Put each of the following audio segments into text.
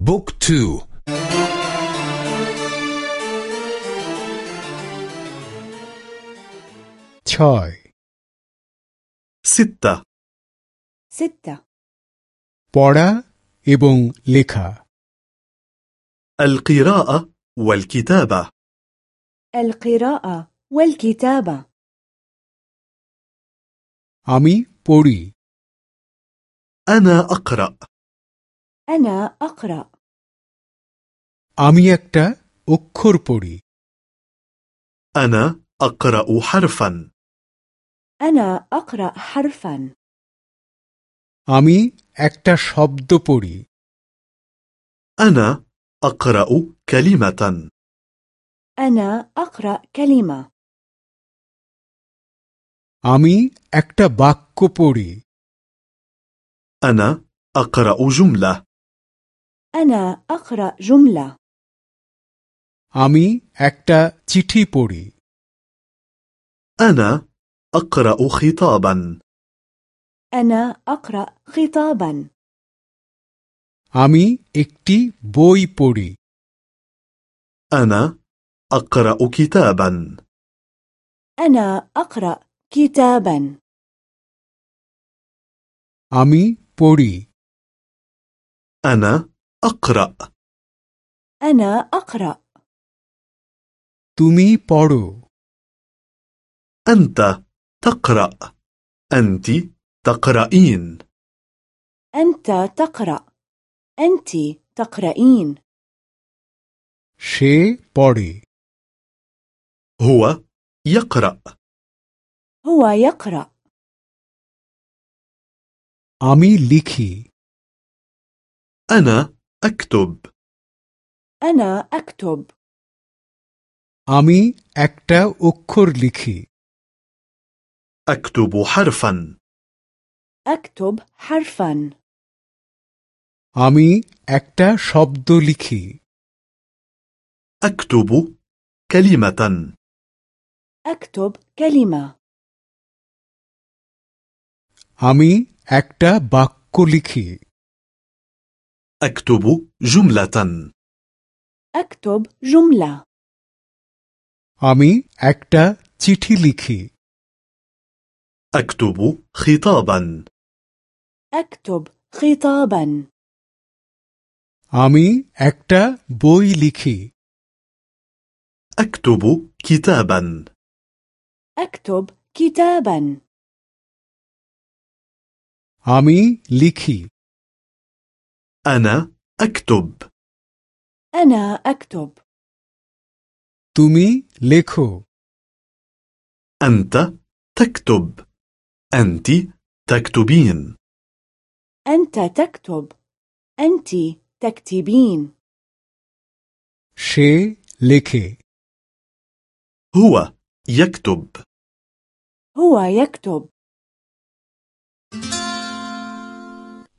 بوك تو. تشاي ستة. ستة. بورا إبن لكا القراءة والكتابة. القراءة والكتابة. أمي بوري أنا أقرأ. أنا أقرأ আমি একটা অক্ষর পড়ি أنا أقرأ حرفا أنا أقرأ حرفا আমি একটা শব্দ পড়ি أنا أقرأ كلمة أنا أقرأ كلمة আমি একটা বাক্য পড়ি أنا أقرأ جملة أنا أقرأ جملة আমি একটা চিঠি পড়ি أنا أقرأ خطابا أنا أقرأ خطابا আমি একটি বই পড়ি أنا أقرأ كتابا أنا أقرأ كتابا আমি পড়ি أنا أقرأ أنا أقرأ তুমি পড়ো أنت تقرأ أنت تقرأين أنت تقرأ أنت تقرأين সে পড়ে هو يقرأ هو يقرأ আমি লিখি أنا أكتب أنا أكتب আমি একটা অক্ষর লিখি أكتب حرفا أكتب حرفا আমি একটা শব্দ লিখি أكتب كلمة أكتب كلمة আমি একটা বাক্য লিখি أكتب جملة أكتب جملة আমি একটা চিঠি লিখি أكتب خطابا أكتب خطابا আমি একটা বই লিখি أكتب كتابا أكتب كتابا আমি লিখি أنا أكتب. أنا أكتب. تومي لكو أنت تكتب. أنت تكتبين. أنت تكتب. أنت تكتبين. شي لكي هو يكتب. هو يكتب.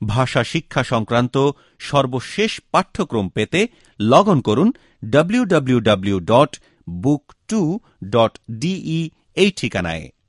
ভাষা শিক্ষা সংক্রান্ত সর্বশেষ পাঠ্যক্রম পেতে লগ অন করুন www.book2.de এই ঠিকানায়।